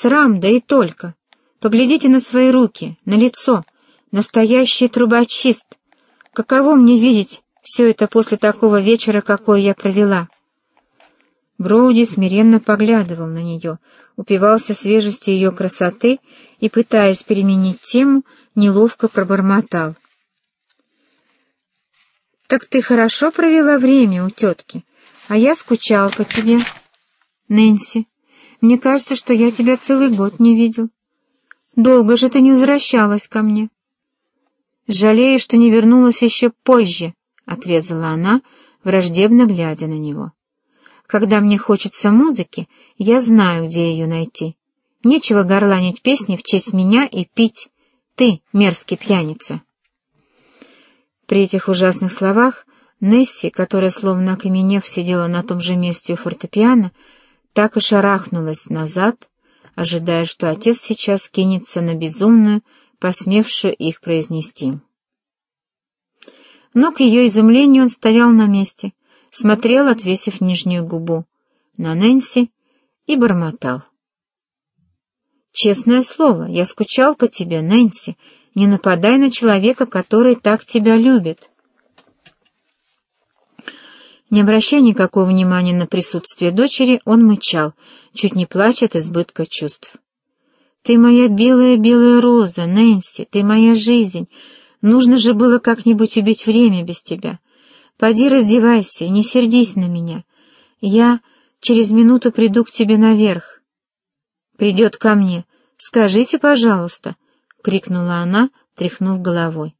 Срам, да и только. Поглядите на свои руки, на лицо. Настоящий трубочист. Каково мне видеть все это после такого вечера, какой я провела?» Броуди смиренно поглядывал на нее, упивался свежестью ее красоты и, пытаясь переменить тему, неловко пробормотал. «Так ты хорошо провела время у тетки, а я скучал по тебе, Нэнси. Мне кажется, что я тебя целый год не видел. Долго же ты не возвращалась ко мне». «Жалею, что не вернулась еще позже», — отрезала она, враждебно глядя на него. Когда мне хочется музыки, я знаю, где ее найти. Нечего горланить песни в честь меня и пить. Ты, мерзкий пьяница. При этих ужасных словах Несси, которая, словно окаменев, сидела на том же месте у фортепиано, так и шарахнулась назад, ожидая, что отец сейчас кинется на безумную, посмевшую их произнести. Но к ее изумлению он стоял на месте, смотрел, отвесив нижнюю губу, на Нэнси и бормотал. «Честное слово, я скучал по тебе, Нэнси. Не нападай на человека, который так тебя любит». Не обращая никакого внимания на присутствие дочери, он мычал, чуть не плача от избытка чувств. «Ты моя белая-белая роза, Нэнси, ты моя жизнь. Нужно же было как-нибудь убить время без тебя. Поди раздевайся, не сердись на меня. Я через минуту приду к тебе наверх. Придет ко мне. Скажите, пожалуйста, — крикнула она, тряхнув головой.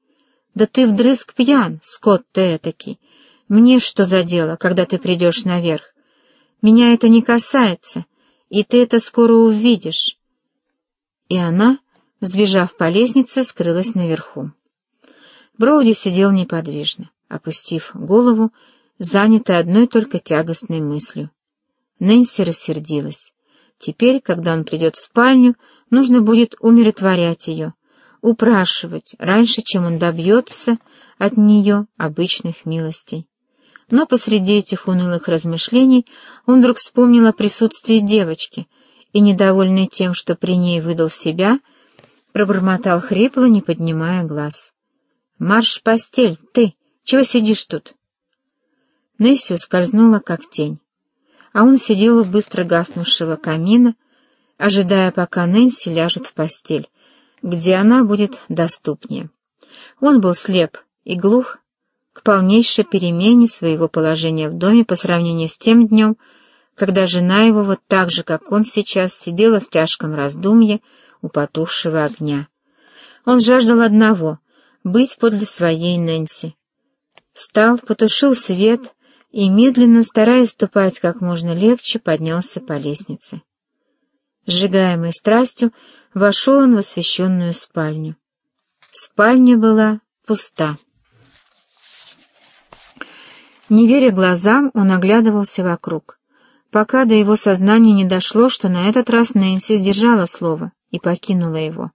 Да ты вдрызг пьян, скот ты этакий. Мне что за дело, когда ты придешь наверх? Меня это не касается, и ты это скоро увидишь. И она, сбежав по лестнице, скрылась наверху. Броуди сидел неподвижно опустив голову, занятая одной только тягостной мыслью. Нэнси рассердилась. Теперь, когда он придет в спальню, нужно будет умиротворять ее, упрашивать, раньше, чем он добьется от нее обычных милостей. Но посреди этих унылых размышлений он вдруг вспомнил о присутствии девочки и, недовольный тем, что при ней выдал себя, пробормотал хрипло, не поднимая глаз. «Марш постель, ты!» Чего сидишь тут?» Несси ускользнула, как тень, а он сидел у быстро гаснувшего камина, ожидая, пока Нэнси ляжет в постель, где она будет доступнее. Он был слеп и глух к полнейшей перемене своего положения в доме по сравнению с тем днем, когда жена его вот так же, как он сейчас, сидела в тяжком раздумье у потухшего огня. Он жаждал одного — быть подле своей Нэнси, Встал, потушил свет и, медленно, стараясь ступать как можно легче, поднялся по лестнице. Сжигаемый страстью, вошел он в освещенную спальню. Спальня была пуста. Не веря глазам, он оглядывался вокруг, пока до его сознания не дошло, что на этот раз Нэнси сдержала слово и покинула его.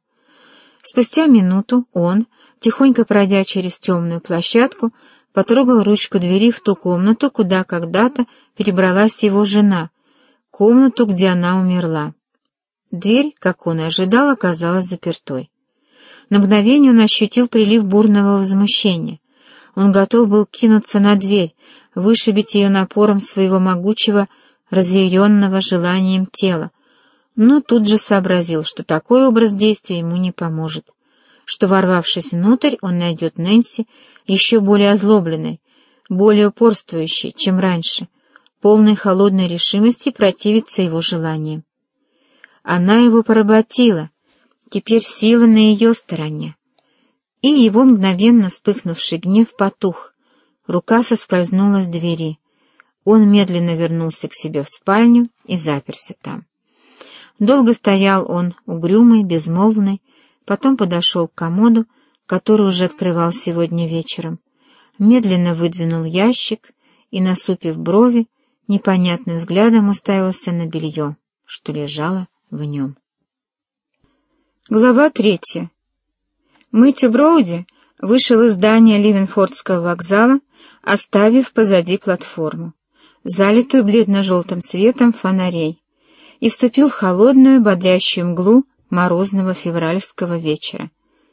Спустя минуту он, тихонько пройдя через темную площадку, потрогал ручку двери в ту комнату, куда когда-то перебралась его жена, комнату, где она умерла. Дверь, как он и ожидал, оказалась запертой. На мгновение он ощутил прилив бурного возмущения. Он готов был кинуться на дверь, вышибить ее напором своего могучего, разъяренного желанием тела, но тут же сообразил, что такой образ действия ему не поможет что, ворвавшись внутрь, он найдет Нэнси еще более озлобленной, более упорствующей, чем раньше, полной холодной решимости противиться его желаниям. Она его поработила, теперь сила на ее стороне. И его мгновенно вспыхнувший гнев потух, рука соскользнула с двери. Он медленно вернулся к себе в спальню и заперся там. Долго стоял он, угрюмый, безмолвный, Потом подошел к комоду, который уже открывал сегодня вечером, медленно выдвинул ящик и, насупив брови, непонятным взглядом уставился на белье, что лежало в нем. Глава третья. Мэтью Броуди вышел из здания Ливенфордского вокзала, оставив позади платформу, залитую бледно-желтым светом фонарей, и вступил в холодную, бодрящую мглу морозного февральского вечера.